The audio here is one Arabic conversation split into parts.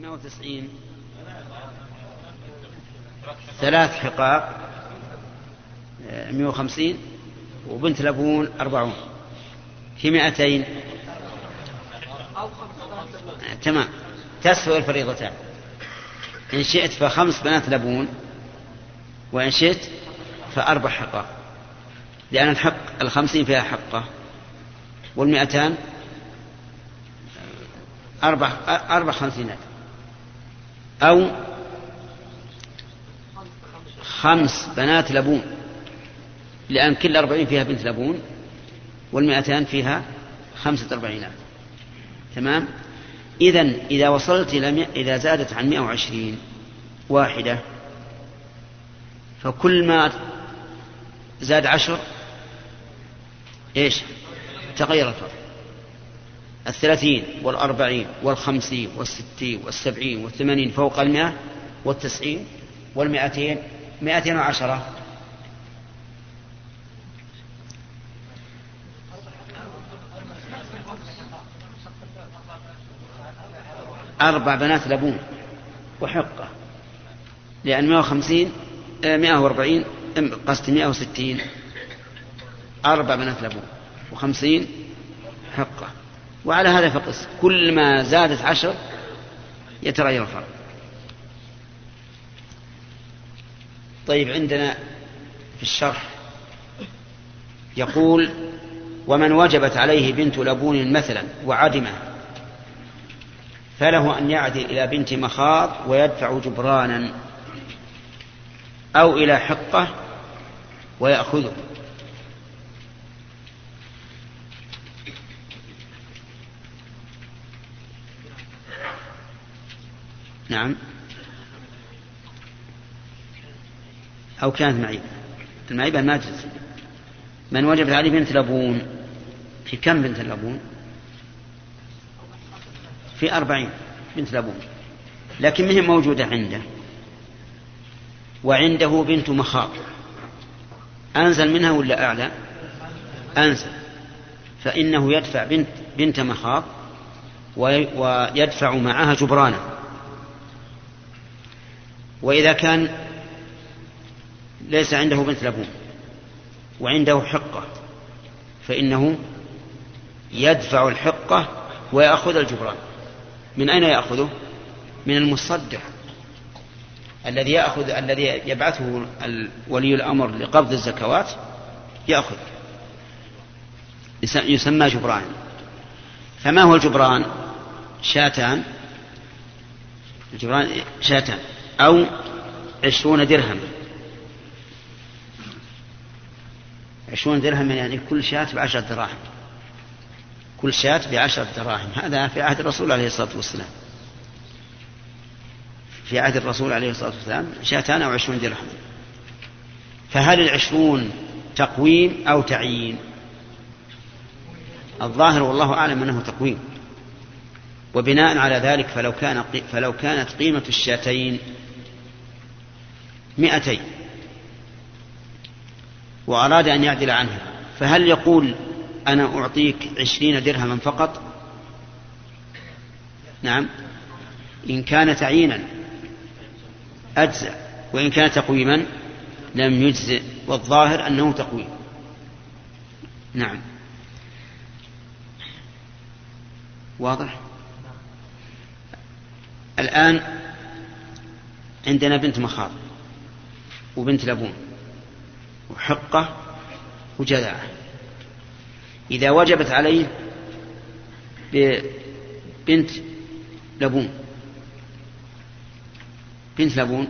190 ثلاث حقاق 150 وبنت لبون 40 في 200 تمام. تسوي الفريضتان. إن شئت فخمس بنات لبون وإن شئت فأربع حقة لأن الحق الخمسين فيها حقة. والمئتان أربع أربع خمسينات. أو خمس بنات لبون لأن كل أربعين فيها بنت لبون والمئتان فيها خمسة أربعينات تمام؟ إذا إذا وصلت إلى إذا زادت عن مئة وعشرين واحدة فكل ما زاد عشر إيش؟ تغير الفرق. الثلاثين والأربعين والخمسين والستين والسبعين والثمانين فوق المئة والتسعين والمئتين مئتين وعشرة. أربع بنات لبون وحقة لأن مئة وخمسين مئة وأربعين قصد مئة وستين. أربع بنات لبون وخمسين حقة. وعلى هذا فقس. كل ما زادت عشر يتغير الفرق. طيب عندنا في الشرح يقول ومن وجبت عليه بنت لبون مثلا وعدمه فله أن يعدل إلى بنت مخاض ويدفع جبرانا أو إلى حقة ويأخذه. نعم. أو كانت معيبة المعيبة ما تجزي من وجبت عليه بنت لبون في كم بنت لبون في أربعين بنت لبون لكن مهم موجودة عنده؟ وعنده بنت مخاض أنزل منها ولا أعلى؟ أنزل. فإنه يدفع بنت بنت مخاض ويدفع معها جبرانا وإذا كان ليس عنده بنت لبون وعنده حقة فإنه يدفع الحقة ويأخذ الجبران. من أين يأخذه؟ من المصدق الذي يأخذ الذي يبعثه ولي الأمر لقبض الزكوات يأخذ. يسمى جبران. فما هو الجبران؟ شاتان. الجبران شاتان. أو عشرون درهم. عشرون درهم يعني كل شاة بعشرة دراهم. كل شاة بعشرة دراهم. هذا في عهد الرسول عليه الصلاة والسلام. في عهد الرسول عليه الصلاة والسلام شاتان أو عشرون درهم. فهل العشرون تقويم أو تعيين؟ الظاهر والله أعلم أنه تقويم. وبناء على ذلك فلو, كان فلو كانت قيمة الشاتين مئتين. وأراد أن يعدل عنها. فهل يقول أنا أعطيك عشرين درهما فقط؟ نعم. إن كان تعيينا أجزأ وإن كان تقويما لم يجزئ والظاهر أنه تقويم. نعم. واضح؟ الآن عندنا بنت مخاض وبنت لبون وحقة وجذعة إذا وجبت عليه بنت لبون بنت لبون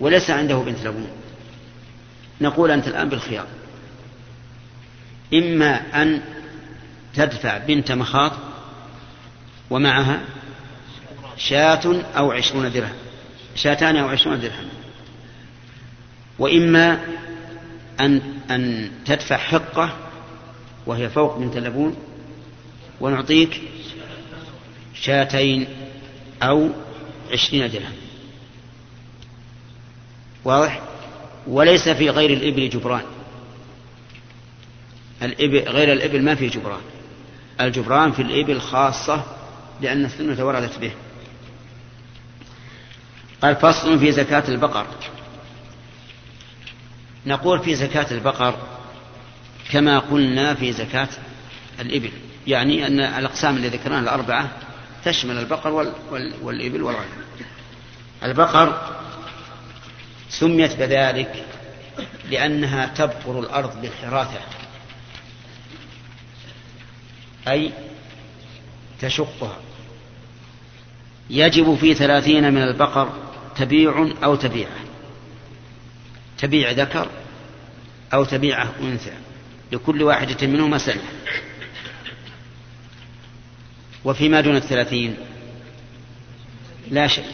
وليس عنده بنت لبون. نقول أنت الآن بالخيار. إما أن تدفع بنت مخاض ومعها شاة أو عشرون درهم. شاتان أو عشرون درهم. وإما أن أن تدفع حقة وهي فوق بنت اللبون ونعطيك شاتين أو عشرين درهم. واضح؟ وليس في غير الإبل جبران. الإبل غير الإبل ما فيه جبران. الجبران في الإبل خاصة لأن السنة وردت به. قال فصل في زكاة البقر. نقول في زكاة البقر كما قلنا في زكاة الإبل. يعني أن الأقسام اللي ذكرناها الأربعة تشمل البقر وال وال والإبل والغنم. البقر سميت بذلك لأنها تبقر الأرض بالحراثة أي تشقها. يجب في ثلاثين من البقر تبيع أو تبيعة. تبيع ذكر أو تبيعة أنثى. لكل واحدة منهما سنة. وفيما دون الثلاثين لا شيء.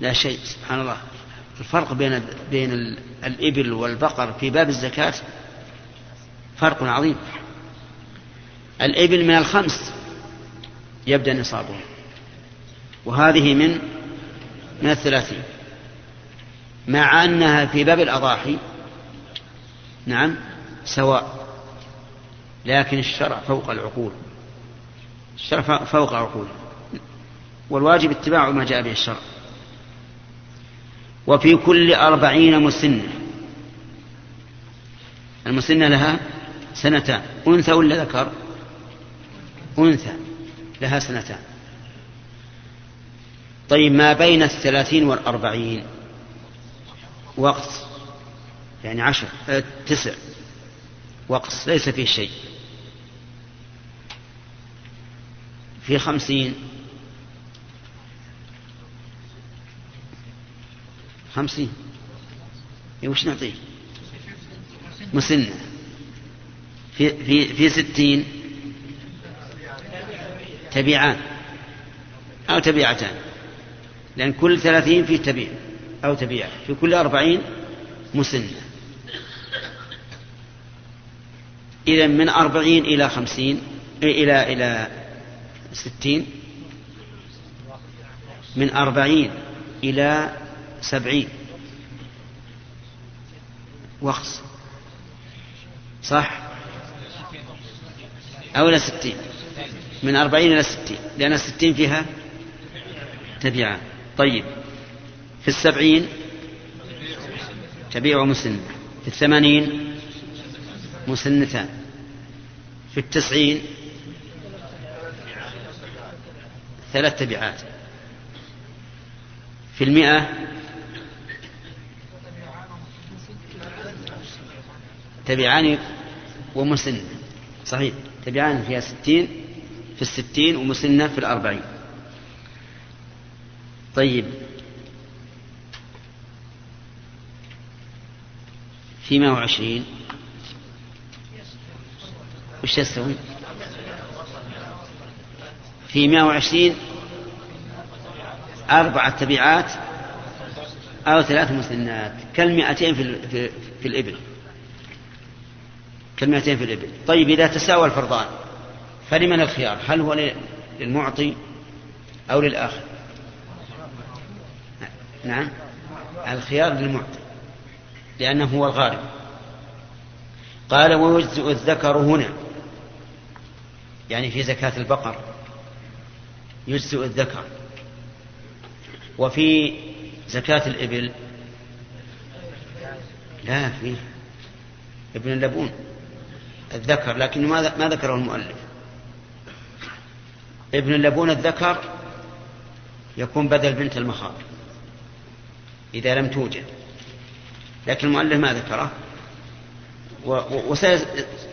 لا شيء سبحان الله. الفرق بين بين الإبل والبقر في باب الزكاة فرق عظيم. الإبل من الخمس يبدأ نصابها وهذه من من الثلاثين. مع أنها في باب الأضاحي نعم سواء لكن الشرع فوق العقول. الشرع فوق العقول. والواجب اتباع ما جاء به الشرع. وفي كل أربعين مسنة. المسنة لها سنتان. أنثى ولا ذكر؟ أنثى. لها سنتان. طيب ما بين الثلاثين والأربعين؟ وقت يعني عشر آه، تسع. وقص ليس فيه شيء. في خمسين؟ خمسين. إيه، وش نعطيه؟ مسنة. في, في, في ستين؟ تبيعان أو تبيعتان لأن كل ثلاثين فيه تبيع أو تبيع في كل أربعين مسنة إذا من أربعين إلى خمسين إلى إلى ستين. من أربعين إلى سبعين. وقص صح؟ أو إلى ستين. من أربعين إلى ستين. لأن الستين فيها تبعان طيب. في السبعين تبيع مسنة في الثمانين مسنتان. في التسعين ثلاث تبعات. في المئة تبعان ومسنة صحيح. تبعان فيها ستين في الستين ومسنة في الأربعين. طيب. في مئة وعشرين. وش يستوي في مئة وعشرين أربعة تبعات أو ثلاث مسنات. كالمئتين في, في, في الإبل. كالمئتين في الإبل. طيب إذا تساوى الفرضان فلمن الخيار؟ هل هو للمعطي أو للآخر؟ نعم. الخيار للمعطي لأنه هو الغالب قال ويجزئ الذكر هنا يعني في زكاة البقر يجزئ الذكر. وفي زكاة الإبل لا فيه ابن اللبون الذكر. لكن ما ذكره المؤلف؟ ابن اللبون الذكر يكون بدل بنت المخاض. إذا لم توجد. لكن المؤلف ما ذكره. وسيز...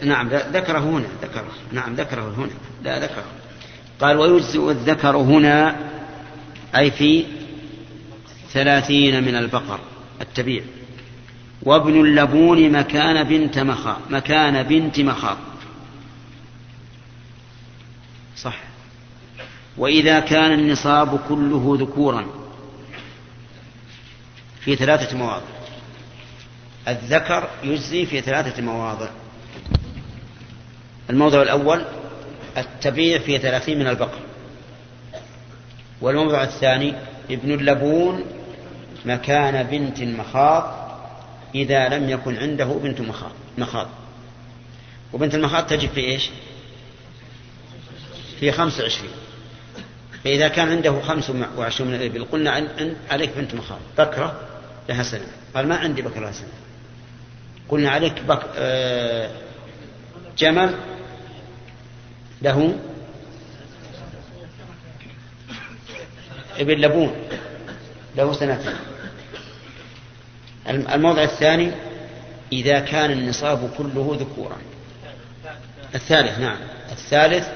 نعم ذكره هنا ذكره. نعم ذكره هنا. لا ذكره. قال ويجزئ الذكر هنا أي في ثلاثين من البقر التبيع. وابن اللبون مكان بنت مخاض مكان بنت مخاض. صح. وإذا كان النصاب كله ذكورا. في ثلاثة مواضع. الذكر يجزي في ثلاثة مواضع. الموضع الأول التبيع في ثلاثين من البقر. والموضع الثاني ابن اللبون مكان بنت المخاض إذا لم يكن عنده بنت مخاض مخاض. وبنت المخاض تجب في إيش؟ في خمس وعشرين. فإذا كان عنده خمس وعشرون من الإبل قلنا عليك بنت مخاض. بكرة؟ لها سنة. قال ما عندي بكرة لها سنة. قلنا عليك بك آه جمل له ابن لبون. له سنتين. الموضع الثاني إذا كان النصاب كله ذكورا. الثالث نعم. الثالث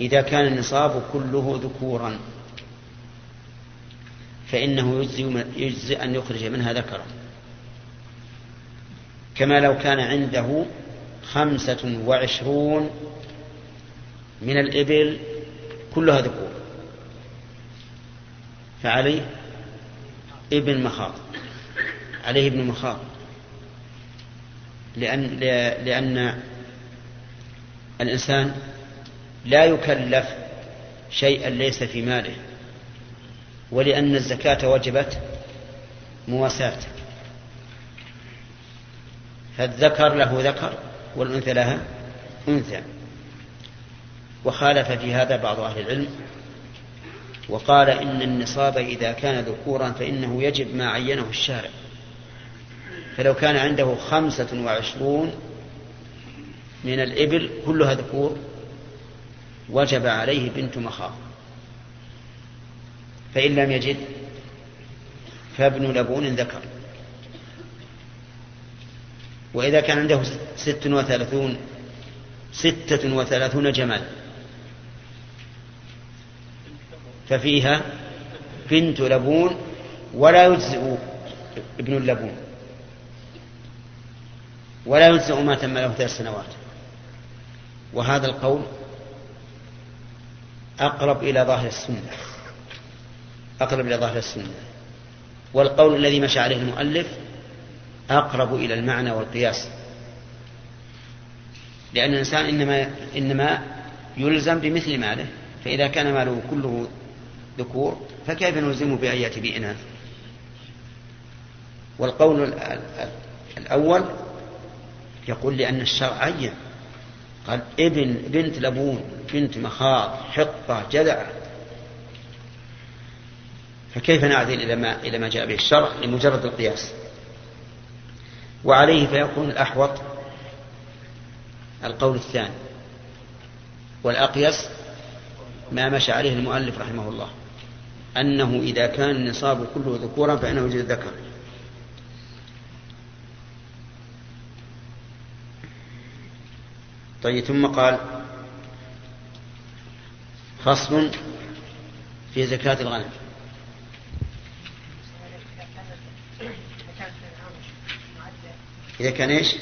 إذا كان النصاب كله ذكورا فإنه يجزي, يجزي أن يخرج منها ذكرا. كما لو كان عنده خمسة وعشرون من الإبل كلها ذكور. فعليه ابن مخاض عليه ابن مخاض. لأن, لأن الإنسان لا يكلف شيئا ليس في ماله ولأن الزكاة وجبت مواساة فالذكر له ذكر والأنثى لها أنثى. وخالف في هذا بعض أهل العلم وقال إن النصاب إذا كان ذكورا فإنه يجب ما عينه الشارع. فلو كان عنده خمسة وعشرون من الإبل كلها ذكور وجب عليه بنت مخاض. فإن لم يجد فابن لبون ذكر. وإذا كان عنده ست وثلاثون ستة وثلاثون جمال. ففيها بنت لبون ولا يجزئ ابن اللبون ولا يجزئ ما تم له ثلاث سنوات. وهذا القول أقرب إلى ظاهر السنة. أقرب إلى ظاهر السنة. والقول الذي مشى عليه المؤلف أقرب إلى المعنى والقياس. لأن الإنسان إنما إنما يلزم بمثل ماله. فإذا كان ماله كله ذكور فكيف نلزمه بأن يأتي بإناث؟ والقول الأول يقول لأن الشرع عين. قال ابن بنت لبون بنت مخاض حقة جذعة فكيف نعدل إلى ما إلى ما جاء به الشرع لمجرد القياس؟ وعليه فيكون الأحوط القول الثاني. والأقيس ما مشى عليه المؤلف رحمه الله أنه إذا كان النصاب كله ذكورا فإنه يوجد ذكر طيب ثم قال فصل في زكاة الغنم. إذا كان إيش؟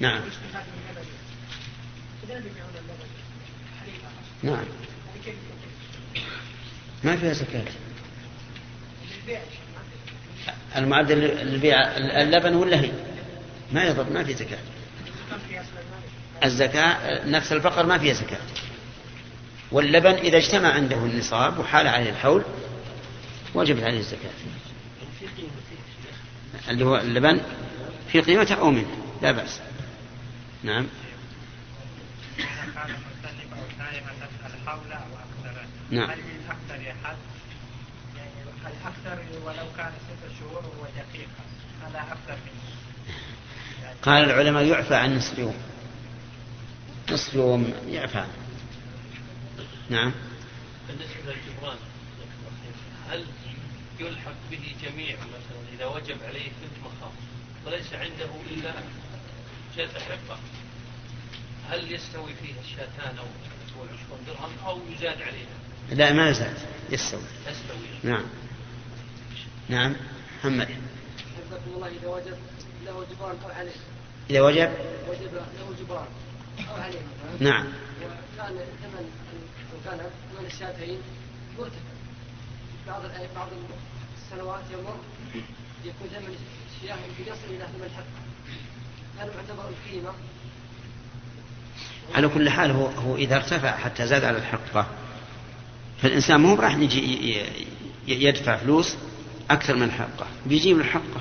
نعم. نعم. ما فيها زكاة. المعدل للبيع اللبن ولا هي؟ ما يضر ما في زكاة. الزكاة نفس الفقر ما فيها زكاة. واللبن إذا اجتمع عنده النصاب وحال عليه الحول وجبت عليه الزكاة. اللي هو اللبن في قيمته أو منه لا بأس. نعم. نعم. الأكثر ولو كان ست شهور هو دقيقة هذا أكثر منه قال العلماء يعفى عن نصف يوم. نصف يوم يعفى. نعم. بالنسبة للجبران هل يلحق به جميع مثلا إذا وجب عليه بنت مخاض وليس عنده إلا جزء حقة؟ هل يستوي فيه الشاتان أو والعشرون درهم أو يزاد عليها؟ لا ما يزاد. يستوي. يستوي. نعم. نعم. محمد. الله إذا وجب له جبران أو عليه. إذا وجب؟ وجب له جبران أو عليه نعم. وكان ثمن كان ثمن الشاتين مرتفع. بعض بعض السنوات يمر يكون ثمن الشياه يمكن يصل إلى ثمن الحق. هل معتبر القيمة. على كل حال هو هو إذا ارتفع حتى زاد على الحقة فالإنسان مو راح يجي يدفع فلوس أكثر من الحقة بيجيب الحقة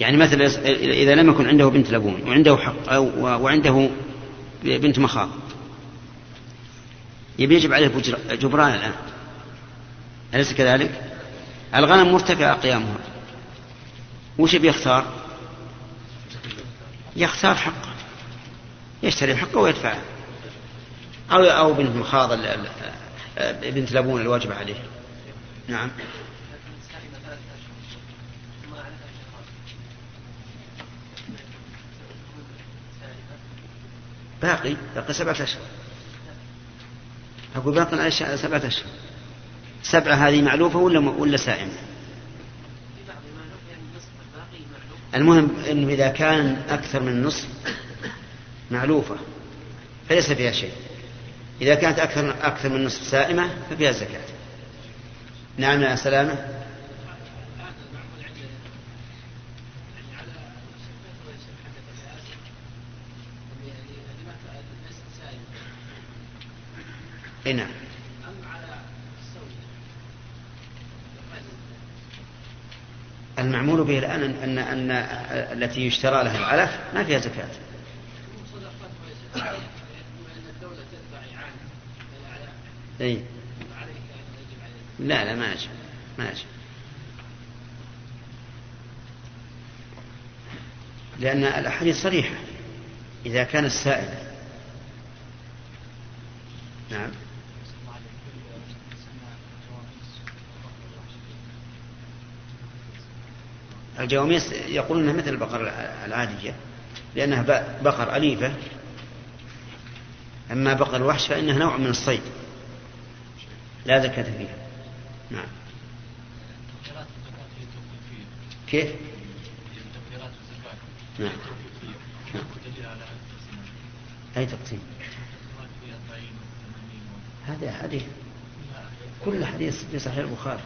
يعني مثلا إذا لم يكن عنده بنت لبون وعنده حق أو وعنده بنت مخاض. يبي يجب عليه جبران الآن. أليس كذلك؟ الغنم مرتفع قيامها. وش بيختار؟ يختار؟ حقه. يشتري حقه ويدفعه. أو أو بنت مخاض بنت لبون الواجب عليه. نعم. باقي باقي سبعة أشهر. أقول باقي سبعة أشهر. سبعة هذه معلوفة ولا ولا سائمة؟ المهم أنه إذا كان أكثر من النصف معلوفة فليس فيها شيء. إذا كانت أكثر أكثر من نصف سائمة ففيها الزكاة. نعم يا سلامة اي نعم المعمول به الآن أن أن التي يشترى لها العلف ما فيها زكاة. أي. لا لا ما يجب ما يجب. لأن الأحاديث صريحة إذا كان السائل. نعم. الجواميس يقولون إنها مثل البقر العادية لأنها بقر أليفة. أما بقر الوحش فإنها نوع من الصيد. لا زكاة فيها. نعم. كيف؟ نعم. نعم. أي تقسيم؟ هذا حديث. كل حديث في صحيح البخاري.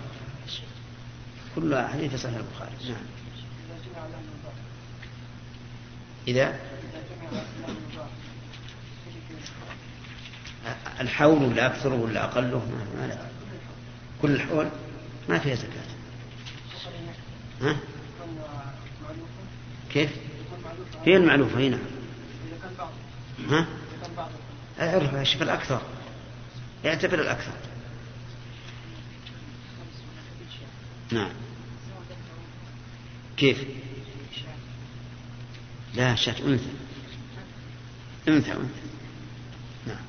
كل حديث في صحيح البخاري. نعم. إذا؟ الحول ولا أكثر ولا أقله؟ ما, ما لا. كل الحول ما فيها زكاة. ها؟ كيف؟ هي المعلوفة هنا ها؟ اعرف شوف الأكثر. يعتبر الأكثر. نعم. كيف؟ لا شاة أنثى. أنثى أنثى. نعم.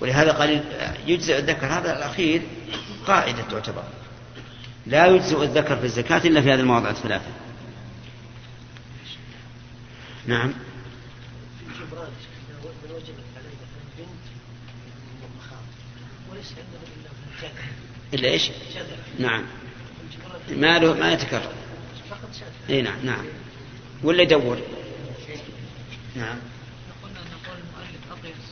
ولهذا قال يجزئ الذكر هذا الأخير قاعدة تعتبر. لا يجزئ الذكر في الزكاة إلا في هذه المواضع الثلاثة. نعم. إلا إيش؟ نعم. ما له ما يتكرر. إي نعم نعم. ولا يدور. نعم قلنا ان قول المؤلف اقيس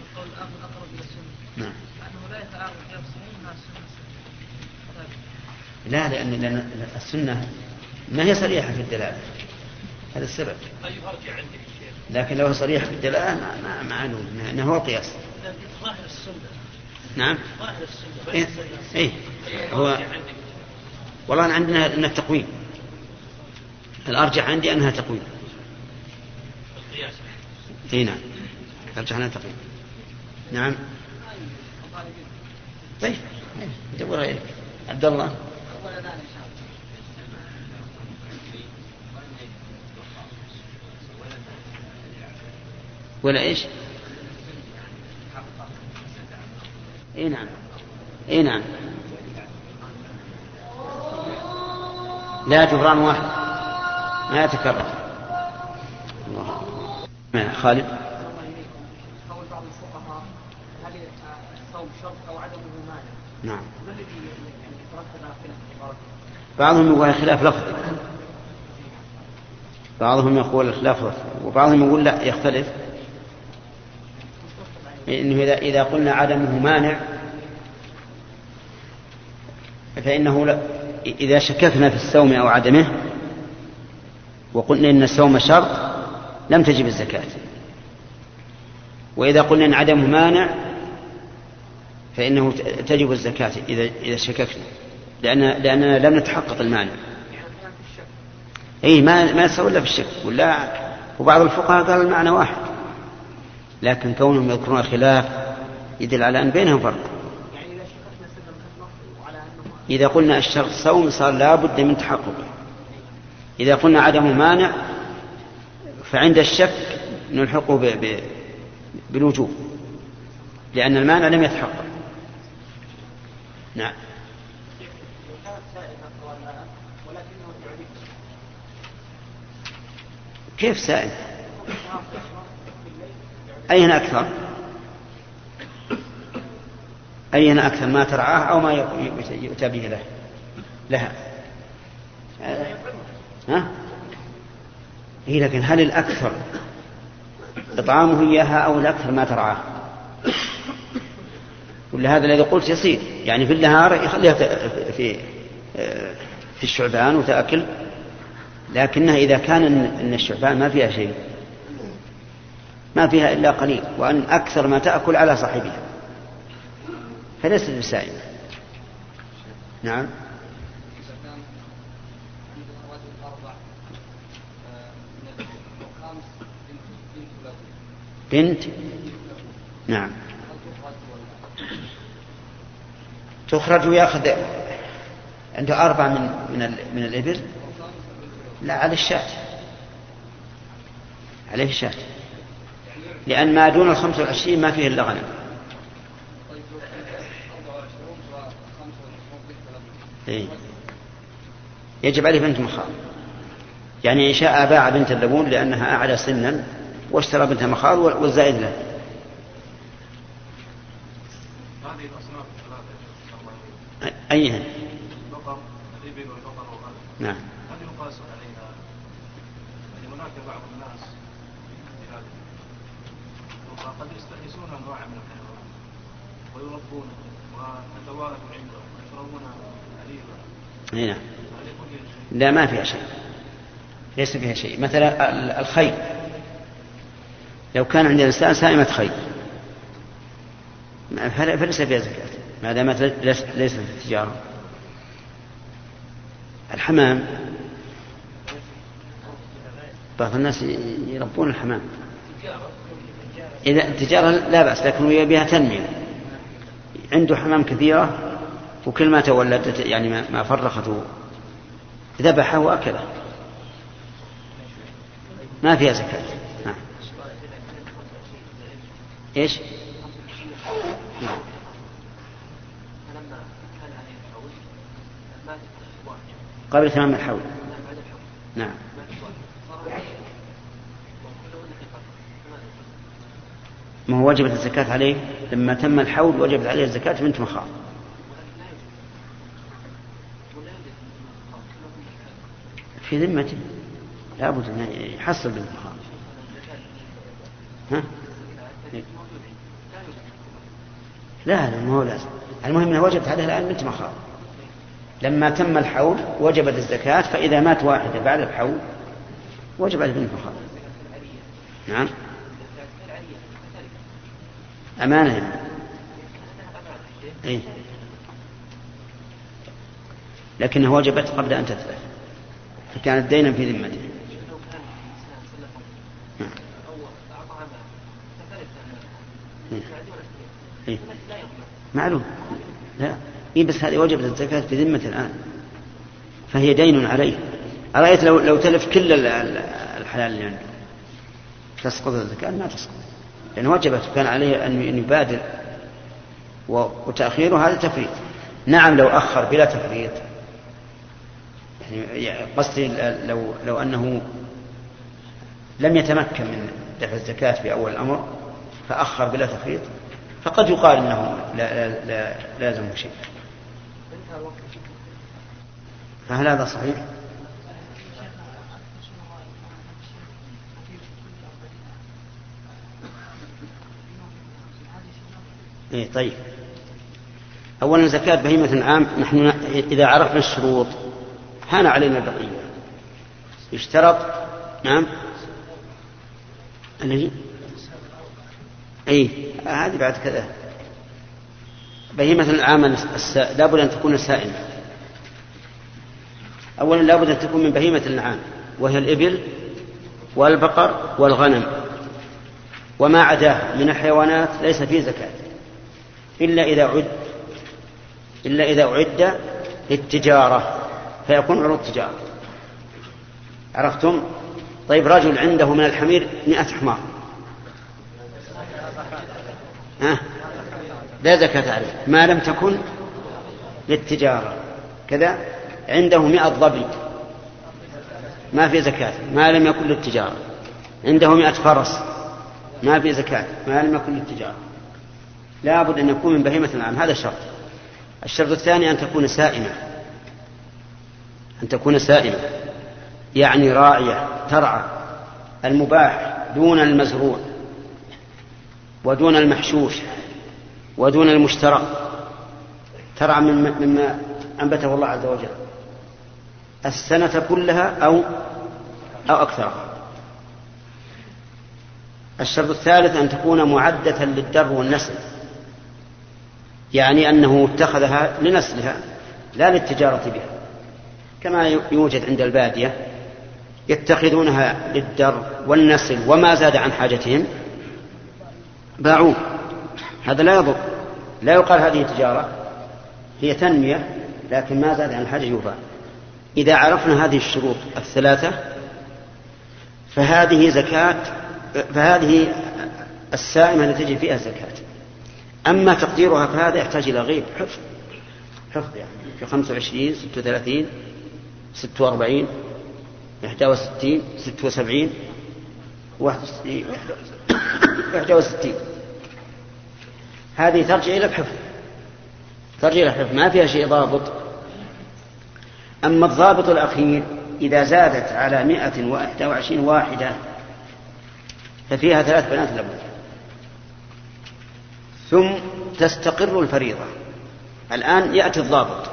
القول اقرب إلى السنة نعم لأنه لا يتعارض غير الصحيح مع السنة لا لأن السنة ما هي صريحة في الدلالة هذا السبب. لكن لو صريحة في الدلالة ما معلوم أنه هو القياس ظاهر السنة نعم. ظاهر السنة إيه. إيه هو والله أنا عندنا أنها تقويم. الأرجح عندي أنها تقويم. إي نعم. أرجح أنها تقويم. نعم. طيب. دور غيرك عبد الله. ولا إيش؟ اي نعم. اي نعم. لا جبران واحد. ما يتكرر. الله نعم، خالد؟ قول بعض الفقهاء هل الصوم شرط أو عدمه مانع؟ نعم. ما الذي يعني يترتب على خلاف العبارة؟ بعضهم يقول خلاف لفظي. بعضهم يقول خلاف لفظي. وبعضهم يقول لا يختلف. إنه اذا إذا قلنا عدمه مانع فإنه لا إذا شككنا في الصوم أو عدمه وقلنا إن الصوم شرط لم تجب الزكاة. وإذا قلنا إن عدمه مانع فإنه تجب الزكاة اذا إذا شككنا. لأن لاننا لم نتحقق المانع اي ما ما يتصور إلا في الشك ولا وبعض الفقهاء قال المعنى واحد. لكن كونهم يذكرون الخلاف يدل على أن بينهم فرق. إذا قلنا الشرط صوم صار لابد من تحققه إذا قلنا عدم مانع فعند الشك نلحقه ب... ب... بالوجوب لأن المانع لم يتحقق. نعم. كيف سائل؟ أين أكثر؟ أين أكثر ما ترعاه أو ما يؤتى به له؟ لها. ها؟ هي لكن هل الأكثر إطعامه إياها أو الأكثر ما ترعاه؟ ولا هذا الذي قلت يصير. يعني في النهار يخليها في في الشعبان وتأكل لكنها إذا كان أن الشعبان ما فيها شيء. ما فيها إلا قليل وأن أكثر ما تأكل على صاحبها. فليست بسائمة. نعم. بنت؟ نعم. تخرج ويأخذ عنده أربع من من من الإبل؟ لا على الشاة. عليه الشاة. لأن ما دون الخمس والعشرين ما فيه إلا غنم. إيه؟ يجب عليه بنت مخاض. يعني إن شاء باع بنت اللبون لأنها أعلى سنا واشترى بنت مخاض والزائد له. أيها نعم هل يقاس عليها يعني هناك بعض الناس في هذه قد يستخلصون أنواع من الحيوان ويربونه ويتوارث عندهم ويشربون حليبا. أي نعم؟ لا ما فيها شيء. ليس فيها شيء. مثلا ال- الخيل. لو كان عند الإنسان سائمة خيل. فليس فيها زكاة. ما دامت ليس- ليست في التجارة. الحمام. بعض الناس يربون الحمام. إذا التجارة لا بأس لكن هي بها تنمية. عنده حمام كثيرة وكل ما تولدت يعني ما- فرخته ذبحه وأكله ما فيها زكاة نعم. إيش؟ نعم. قبل تمام الحول نعم ما هو وجبت الزكاة عليه لما تم الحول وجبت عليه الزكاة بنت مخاض في ذمته لابد أن يحصل بنت مخاض ها؟ لا لا ما هو لازم. المهم انها وجبت عليه الآن بنت مخاض لما تم الحول وجبت الزكاة فإذا مات واحدة بعد الحول وجب بنت مخاض نعم؟ أمانة يعني. إيه؟ لكنها وجبت قبل أن تتلف فكانت دينا في ذمته إيه. إيه. معلوم لا إيه بس هذه وجبت الزكاة في ذمة الآن فهي دين عليه أرأيت لو لو تلف كل ال- ال- الحلال اللي عنده تسقط الزكاة ما تسقط لأن وجبت كان عليه أن يبادر. وتأخيره هذا تفريط. نعم لو أخر بلا تفريط. يعني قصدي لو لو أنه لم يتمكن من دفع الزكاة في أول الأمر فأخر بلا تفريط فقد يقال أنه لا, لا, لا لازم شيء. فهل هذا صحيح؟ إيه طيب. أولا زكاة بهيمة العام نحن إذا عرفنا الشروط هان علينا البقية. يشترط نعم. الذي؟ أي هذه بعد كذا. بهيمة العام الس- لابد أن تكون سائمة أولا لابد أن تكون من بهيمة الأنعام وهي الإبل والبقر والغنم وما عداه من الحيوانات ليس فيه زكاة. إلا إذا عد إلا إذا أعد للتجارة فيكون عروض تجارة. عرفتم؟ طيب رجل عنده من الحمير مئة حمار. ها؟ لا زكاة عليه. ما لم تكن للتجارة. كذا عنده مئة ضبي. ما في زكاة. ما لم يكن للتجارة. عنده مئة فرس. ما في زكاة. ما لم يكن للتجارة. لابد أن يكون من بهيمة الأنعام هذا شرط الشرط الثاني أن تكون سائمة. أن تكون سائمة. يعني راعية ترعى المباح دون المزروع ودون المحشوش ودون المشترى. ترعى مما أنبته الله عز وجل. السنة كلها أو أو أكثرها الشرط الثالث أن تكون معدة للدر والنسل. يعني أنه اتخذها لنسلها لا للتجارة بها. كما يوجد عند البادية يتخذونها للدر والنسل وما زاد عن حاجتهم باعوه. هذا لا يضر. لا يقال هذه تجارة هي تنمية لكن ما زاد عن الحاجة يباع. إذا عرفنا هذه الشروط الثلاثة فهذه زكاة فهذه السائمة التي تجي فيها زكاة. أما تقديرها فهذا يحتاج إلى غيب حفظ حفظ يعني. في 25 36 46 61 76 61 61 هذه ترجع إلى الحفظ ترجع إلى الحفظ ما فيها شيء ضابط. أما الضابط الأخير إذا زادت على مائة وإحدى وعشرين واحدة ففيها ثلاث بنات لبن ثم تستقر الفريضة. الآن يأتي الضابط.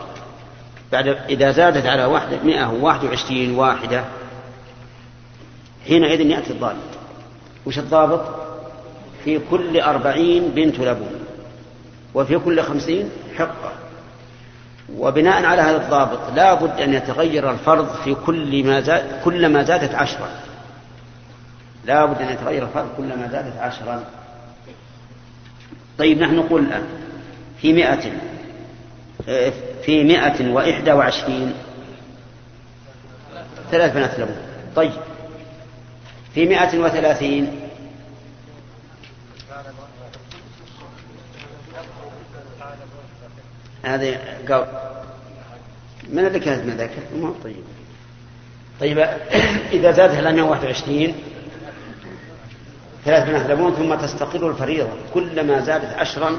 بعد إذا زادت على واحدة مئة وواحد وعشرين واحدة. حينئذ يأتي الضابط. وش الضابط؟ في كل أربعين بنت لبون وفي كل خمسين حقة. وبناء على هذا الضابط لا بد أن يتغير الفرض في كل ما زاد كلما زادت عشرا لا بد أن يتغير الفرض كلما زادت عشرا. طيب نحن نقول الآن في مئة في مئة وإحدى وعشرين. ثلاث بنات لبون طيب في مئة وثلاثين. هذا قول من اللي كانت ذاك؟ طيب. طيب إذا زادها إلى 121 ثلاث بنات لبون ثم تستقر الفريضة. كلما زادت عشرا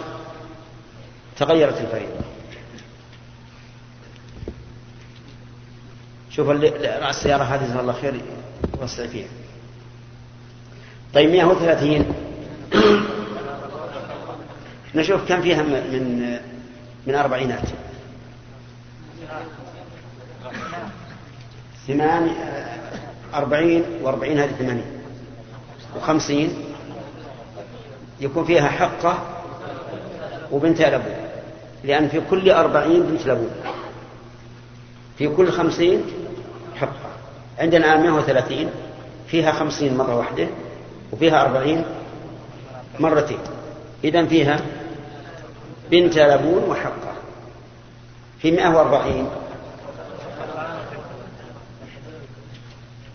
تغيرت الفريضة. شوف رأس السيارة هذه جزاه الله خير وسع فيها. طيب 130 نشوف كم فيها من من أربعينات. ثمان أربعين وأربعين هذه ثمانين وخمسين يكون فيها حقة وبنت لبون لأن في كل أربعين بنت لبون في كل خمسين حقة. عندنا الآن 130 فيها خمسين مرة واحدة وفيها أربعين مرتين. إذا فيها بنت لبون وحقة. في 140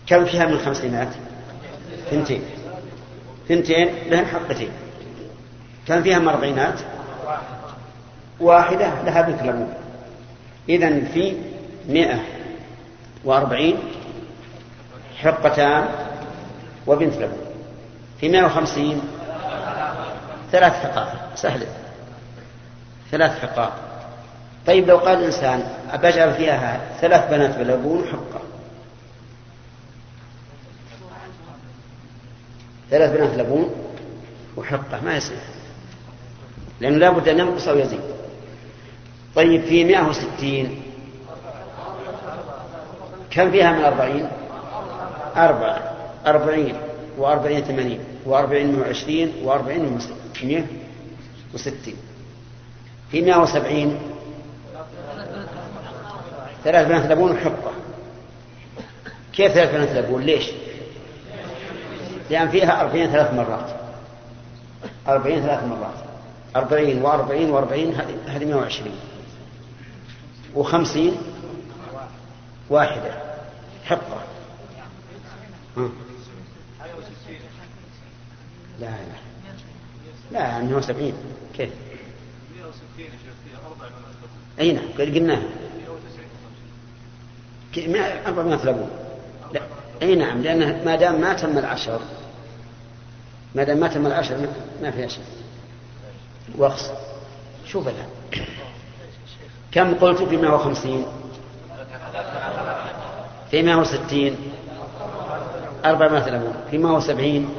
كم فيها من خمسينات ثنتين ثنتين لهن حقتين. كم فيها من أربعينات واحدة لها بنت لبون إذا في مئة وأربعين حقتان وبنت لبون في مئة وخمسين ثلاث حقائق سهلة ثلاث حقائق طيب لو قال الإنسان أبجعل فيها ثلاث بنات بلبون حقة ثلاث بنات لبون وحقة ما يصير. لأنه لابد أن ينقص أو يزيد. طيب في مئة وستين كم فيها من أربعين؟ أربعة أربعين وأربعين ثمانين وأربعين وعشرين وأربعين مئة وستين. في مئة وسبعين ثلاث بنات لبون حقة كيف ثلاث بنات لبون؟ ليش؟ لأن فيها أربعين ثلاث مرات. أربعين ثلاث مرات. أربعين وأربعين وأربعين هذه مئة وعشرين. وخمسين واحدة. حقة. لا لا. لا 170 كيف؟ 160 يا شيخ فيها أربع بنات أي نعم قلناها. 400 لبون لا. أي نعم لأن ما دام ما تم العشر ما دام ما تم العشر ما فيها شيء. وقص شوف الآن. كم قلت في 150 في 160 400 لبون في 170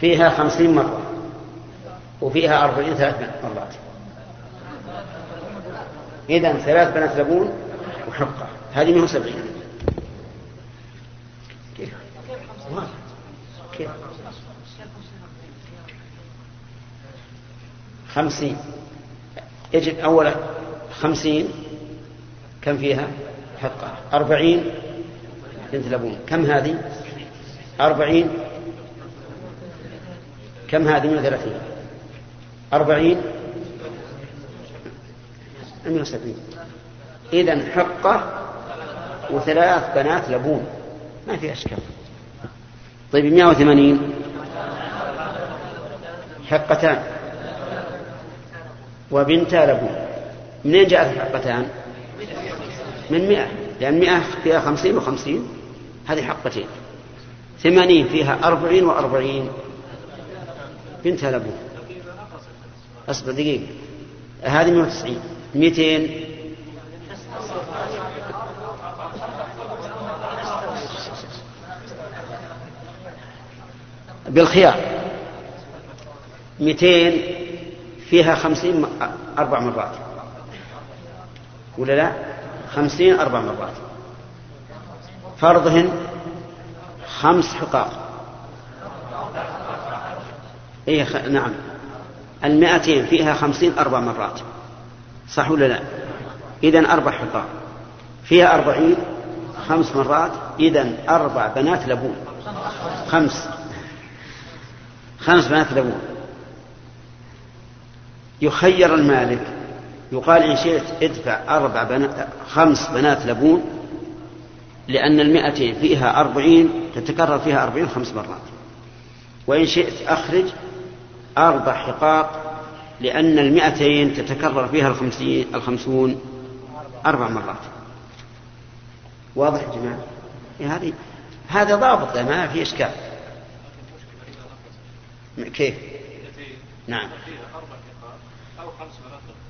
فيها خمسين مرة. وفيها أربعين ثلاث مرات. إذا ثلاث بنات لبون وحقة. هذه 170 كيف؟ كيف؟ خمسين. يجب أولا خمسين. كم فيها؟ حقة. أربعين. بنت لبون كم هذه؟ أربعين. كم هذه؟ من ثلاثين أربعين. مئة وسبعين إذا حقة وثلاث بنات لبون. ما في أشكال. طيب مئة وثمانين. حقتان. وبنتا لبون منين جاءت الحقتان؟ من مئة. لأن مئة فيها خمسين وخمسين. هذه حقتين. ثمانين فيها أربعين وأربعين. بنتها لأبوه أصبر دقيقة. هذه 190 200 بالخيار. 200 فيها خمسين أربع مرات. ولا لا؟ خمسين أربع مرات. فرضهن خمس حقاق. إيه خ... نعم. المائتين فيها خمسين أربع مرات. صح ولا لا؟ إذا أربع حقاق. فيها أربعين خمس مرات. إذا أربع بنات لبون. خمس. خمس بنات لبون يخير المالك. يقال إن شئت ادفع أربع بنات خمس بنات لبون لأن المائتين فيها أربعين تتكرر فيها أربعين خمس مرات. وإن شئت أخرج أربع حقاق لأن المئتين تتكرر فيها الخمسين الخمسون أربع مرات. واضح يا جماعة؟ إيه هذه هذا ضابط ما في إشكال. كيف؟ نعم.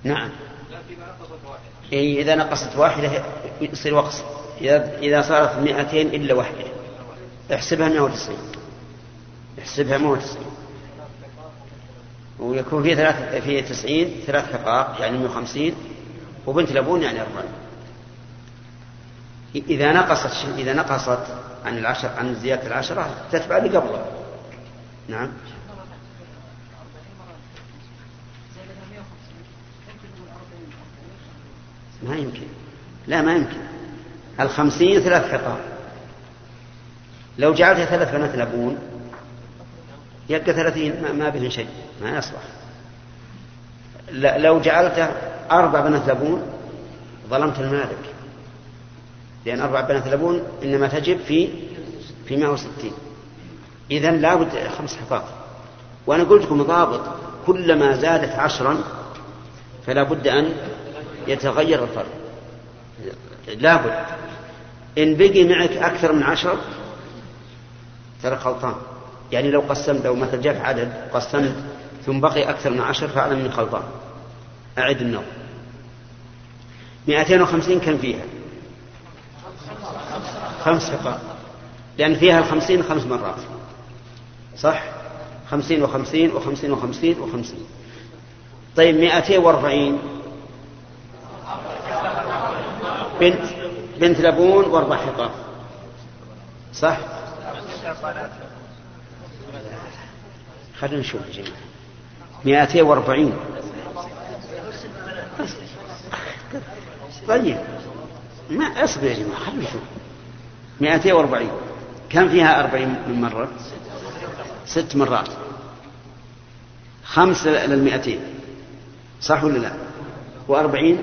نعم. إيه إذا نقصت واحدة. يصير وقص إذا إذا صارت مئتين إلا واحدة. احسبها 190 احسبها 190 ويكون في ثلاث في تسعين ثلاث حقائق يعني 150 وبنت لبون يعني أربعين إذا نقصت إذا نقصت عن العشر عن زيادة العشرة تتبع اللي قبله. نعم. ما يمكن. لا ما يمكن. الخمسين ثلاث حقائق لو جعلتها ثلاث بنات لبون يبقى ثلاثين ما بهن شيء ما يصلح. لو جعلته أربع بنات لبون ظلمت المالك. لأن أربع بنات لبون إنما تجب في في 160 إذا لابد خمس حفاظ وأنا قلت لكم ضابط كلما زادت عشرا فلا بد أن يتغير الفرق. لابد إن بقي معك أكثر من عشر ترى غلطان يعني لو قسمت لو مثلا جاك عدد قسمت ثم بقي أكثر من عشر فأعلم من خلطان. أعد النوم. 250 كم فيها. خمس حقائق. لأن فيها الخمسين خمس مرات. صح؟ خمسين وخمسين وخمسين وخمسين وخمسين. طيب مائتين وأربعين. بنت بنت لبون واربع حقائق صح؟ خلينا نشوف يا جماعة. 240 طيب. ما اصبر يا جماعة خلوا نشوف. 240 كم فيها 40 من مرة؟ ست مرات. خمس للمئتين. صح ولا لا؟ وأربعين؟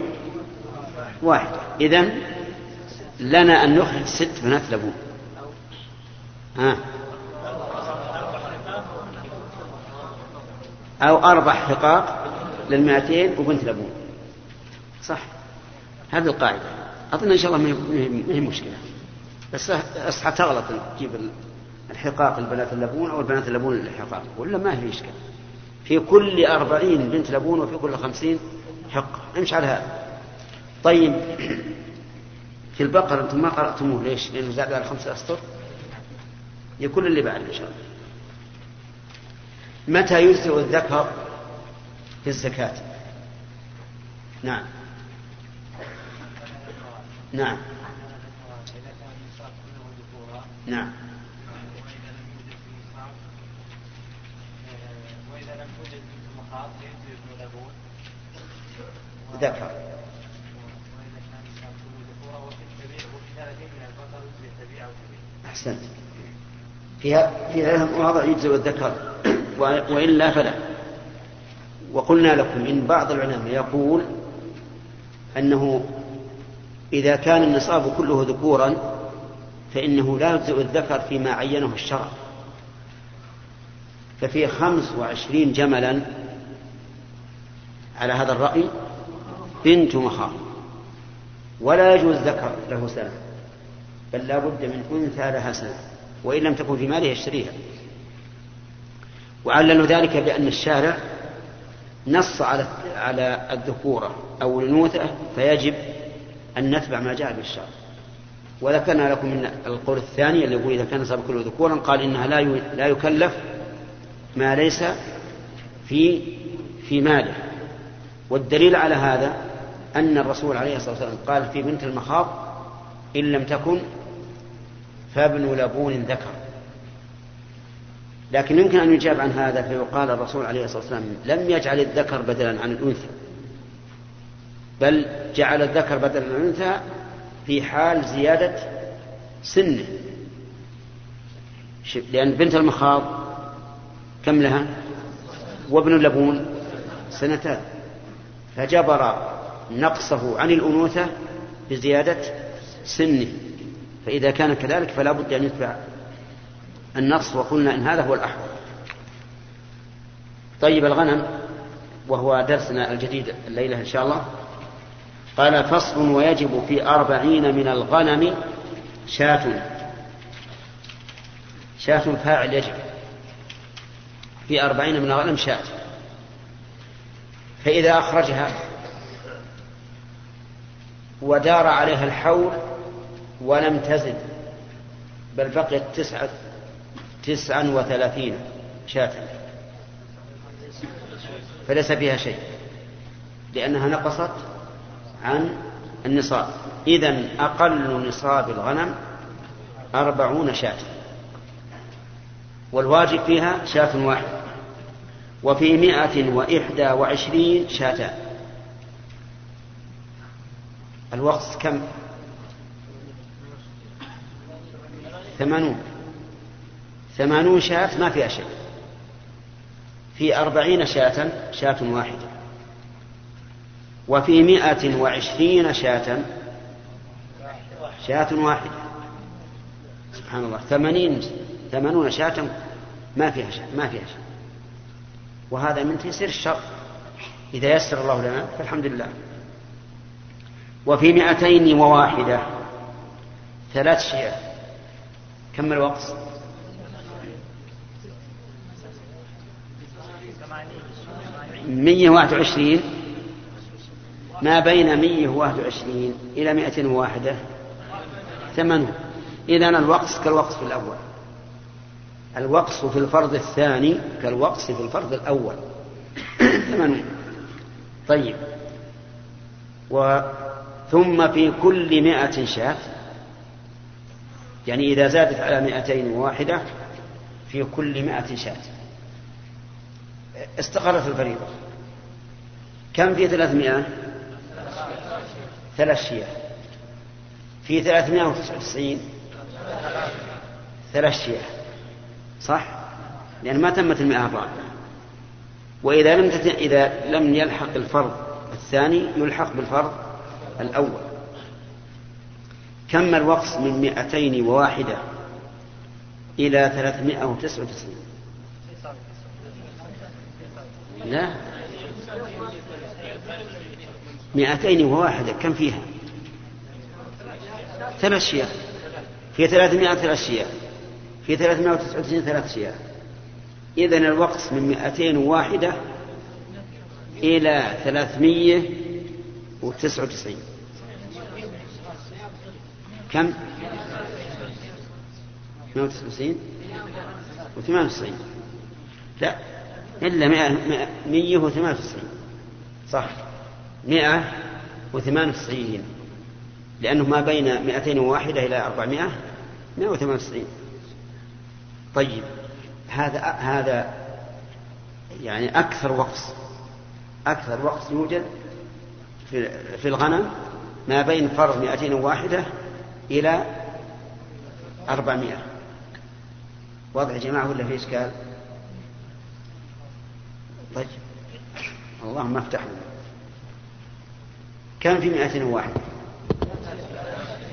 واحدة إذن لنا أن نخرج ست بنات لبون ها؟ أو أربع حقاق للمئتين وبنت لبون صح. هذه القاعدة. أظن إن شاء الله ما هي مشكلة. بس أصحى تغلط تجيب الحقاق البنات اللبون أو البنات اللبون الحقاق ولا ما في إشكال في كل أربعين بنت لبون وفي كل خمسين حق امشي على هذا. طيب. في البقرة أنتم ما قرأتموه ليش؟ لأنه زاد على خمسة أسطر. يكون اللي بعد إن شاء الله. متى يجزئ الذكر في الزكاة؟ نعم. نعم. نعم. وإذا لم توجد بنت مخاض يجزي ابن لبون ذكر وإذا كان النساء كله ذكورا وفي التبيع وفي ثلاثين من البقر يجزي التبيع أو تبيع أحسنت. فيها فيها مواضع يجزي الذكر وإلا فلا. وقلنا لكم إن بعض العلماء يقول أنه إذا كان النصاب كله ذكورا فإنه لا يجزئ الذكر فيما عينه الشرع. ففي خمس وعشرين جملا على هذا الرأي بنت مخاض. ولا يجوز ذكر له سنة. بل لا بد من أنثى لها سنة وإن لم تكن في ماله يشتريها. وعللوا ذلك بأن الشارع نص على على الذكورة أو الأنوثة فيجب أن نتبع ما جاء بالشرع وذكرنا لكم من القول الثاني اللي يقول إذا كان نصاب كله ذكورا قال إنها لا لا يكلف ما ليس في في ماله. والدليل على هذا أن الرسول عليه الصلاة والسلام قال في بنت المخاض إن لم تكن فابن لبون ذكر. لكن يمكن أن يجاب عن هذا فيقال الرسول عليه الصلاة والسلام لم يجعل الذكر بدلا عن الأنثى بل جعل الذكر بدلا عن الأنثى في حال زيادة سنه. لأن بنت المخاض كم لها؟ وابن اللبون سنتان. فجبر نقصه عن الأنوثة بزيادة سنه. فإذا كان كذلك فلا بد أن يتبع النص وقلنا إن هذا هو الأحوط طيب الغنم وهو درسنا الجديد الليلة إن شاء الله. قال فصل ويجب في أربعين من الغنم شاة. شاة فاعل يجب. في أربعين من الغنم شاة. فإذا أخرجها ودار عليها الحول ولم تزد بل بقيت تسعة تسعا وثلاثين شاة. فليس فيها شيء لأنها نقصت عن النصاب. إذا أقل نصاب الغنم أربعون شاة. والواجب فيها شاة واحدة. وفي مائة وإحدى وعشرين شاتان الوقت كم؟ ثمانون. ثمانون شاة ما فيها شيء. في أربعين شاة شاة واحدة. وفي مائة وعشرين شاة شاة واحدة. سبحان الله. ثمانين ثمانون شاة ما فيها شيء ما فيها شيء. وهذا من تيسير الشر. إذا يسر الله لنا فالحمد لله. وفي مائتين وواحدة ثلاث شيئات كم الوقت مية واحد وعشرين. ما بين مية واحد وعشرين إلى مائة واحدة. ثمانون إذن الوقص كالوقص في الأول. الوقص في الفرض الثاني كالوقص في الفرض الأول. ثمانون طيب. و ثم في كل مائة شاة. يعني إذا زادت على مائتين وواحدة في كل مائة شاة. استقرت الفريضة. كم في ثلاثمائة؟ ثلاث شياه. في 399 ثلاث شياه. صح؟ لأن ما تمت المئة الرابعة. وإذا لم تت... إذا لم يلحق الفرض الثاني يلحق بالفرض الأول. كم الوقت من مئتين وواحدة إلى ثلاثمائة وتسعة وتسعين؟ لا. مئتين وواحدة كم فيها؟ ثلاث شياه في ثلاثمائة ثلاث شياه في ثلاثمائة وتسعة وتسعين ثلاث شياه إذن الوقت من مئتين وواحدة إلى ثلاثمية وتسعة وتسعين. كم؟ 199 و98 لا إلا 198 صح. 198 لأنه ما بين 201 إلى 400 198 طيب هذا هذا يعني أكثر وقت أكثر وقت يوجد في الغنم ما بين فرض 201 إلى 400 واضح يا جماعة ولا في إشكال؟ طيب. اللهم افتح. لنا كم في 201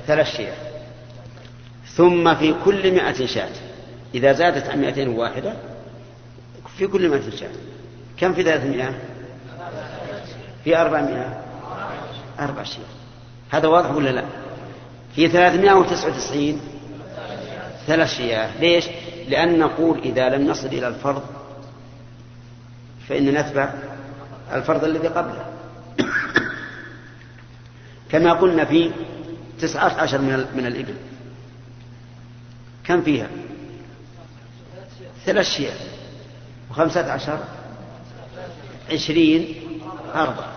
ثلاث شيء. ثم في كل مئة شاة. إذا زادت عن مئتين واحدة في كل مئة شاة. كم في ثلاثمائة في أربعمائة. أربع شيء. هذا واضح ولا لا؟ وتسعة وتسعين. ثلاث شياه ليش؟ لأن نقول إذا لم نصل إلى الفرض فإن نتبع الفرض الذي قبله. كما قلنا في تسعة عشر من, من الإبل. كم فيها؟ ثلاث شياه وخمسة عشر. عشرين. أربعة.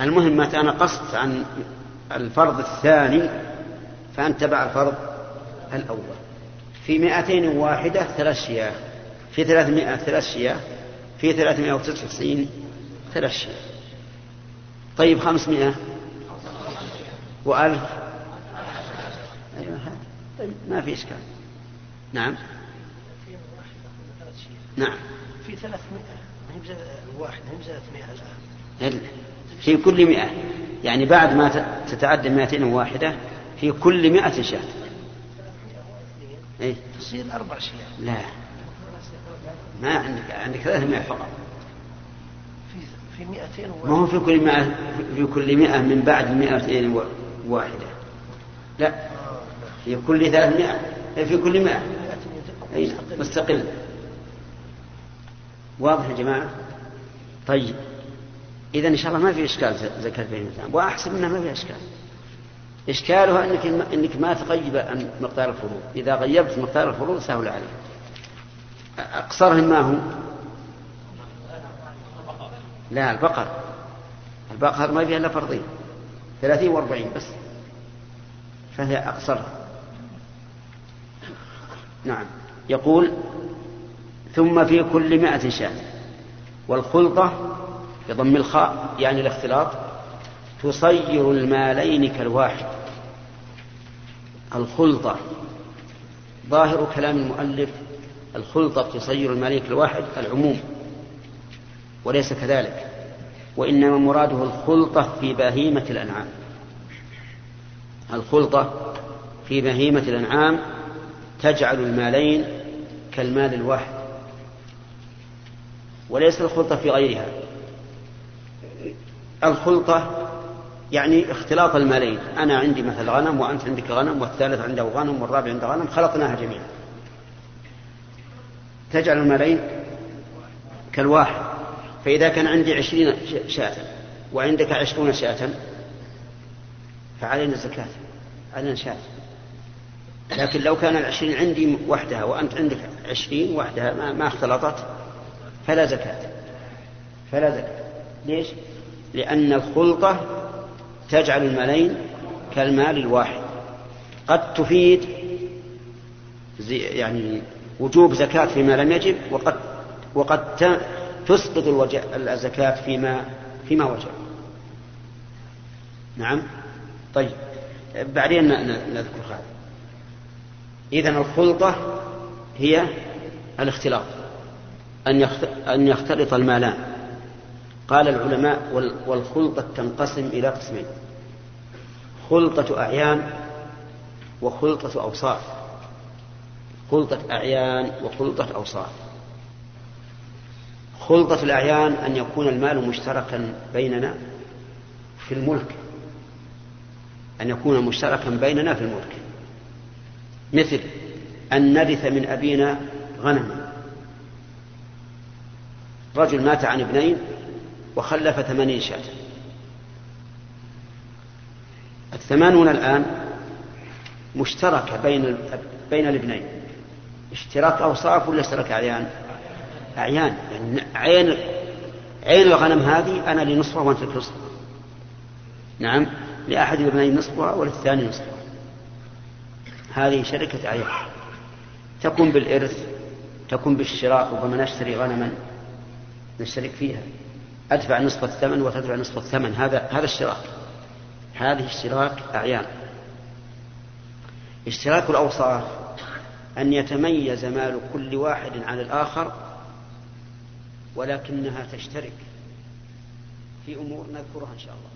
المهم متى نقصت عن الفرض الثاني فأنت تبع الفرض الأول. في مائتين واحدة ثلاث شياه. في ثلاثمائة ثلاث شياه. في ثلاثمائة وتسعة وتسعين ثلاث شياه. طيب خمسمائة. وألف. أيوة طيب ما في إشكال. نعم. نعم. في 300 ما هي واحد هي 300 الآن. في كل مئة. يعني بعد ما تتعدى 201 في كل مئة شاة. إيه؟ تصير أربع شياه لا. ما عندك عندك 300 فقط. في في 200 ما هو في كل مئة في كل مئة من بعد 200 واحدة. لا. في كل 300 في كل 100 أي مستقل. واضح يا جماعة؟ طيب. إذا إن شاء الله ما في إشكال زكاة بين المثام وأحسب أنها ما في إشكال. إشكالها أنك أنك ما تغيب عن مقدار الفروض. إذا غيبت مقدار الفروض سهل عليك. أقصرهم ما هو لا البقر. البقر ما فيها إلا فرضين. ثلاثين وأربعين بس. فهي أقصرها نعم. يقول ثم في كل مائة شاة والخلطة بضم الخاء يعني الاختلاط تصير المالين كالواحد. الخلطة. ظاهر كلام المؤلف الخلطة تصير المالين كالواحد العموم وليس كذلك وإنما مراده الخلطة في بهيمة الأنعام. الخلطة في بهيمة الأنعام تجعل المالين كالمال الواحد وليس الخلطة في غيرها. الخلطة يعني اختلاط المالين أنا عندي مثل غنم وأنت عندك غنم والثالث عنده غنم والرابع عنده غنم خلطناها جميعا. تجعل المالين كالواحد. فإذا كان عندي عشرين شاة وعندك عشرون شاة فعلينا الزكاة. علينا شاة. لكن لو كان العشرين عندي وحدها وأنت عندك عشرين وحدها ما, اختلطت فلا زكاة. فلا زكاة. ليش؟ لأن الخلطة تجعل المالين كالمال الواحد قد تفيد يعني وجوب زكاة فيما لم يجب وقد وقد تسقط الزكاة فيما فيما وجب. نعم. طيب. بعدين نذكر هذا إذا الخلطة هي الاختلاط أن يختلط المالان قال العلماء وال- والخلطة تنقسم إلى قسمين. خلطة أعيان وخلطة أوصاف. خلطة أعيان وخلطة أوصاف. خلطة الأعيان أن يكون المال مشتركا بيننا في الملك. أن يكون مشتركا بيننا في الملك. مثل أن نرث من أبينا غنما. رجل مات عن ابنين وخلف ثمانين شاة. الثمانون الآن مشتركة بين بين الابنين. اشتراك أوصاف ولا اشتراك أعيان؟ أعيان. يعني عين عين الغنم هذه أنا لي نصفها وأنت لك نصفها نعم. لأحد الابنين نصفها وللثاني نصفها هذه شركة أعيان. تكون بالإرث تكون بالشراء ربما نشتري غنما نشترك فيها. أدفع نصف الثمن وتدفع نصف الثمن. هذا هذا اشتراك هذه اشتراك أعيان. اشتراك الأوصاف أن يتميز مال كل واحد عن الآخر ولكنها تشترك في أمور نذكرها إن شاء الله.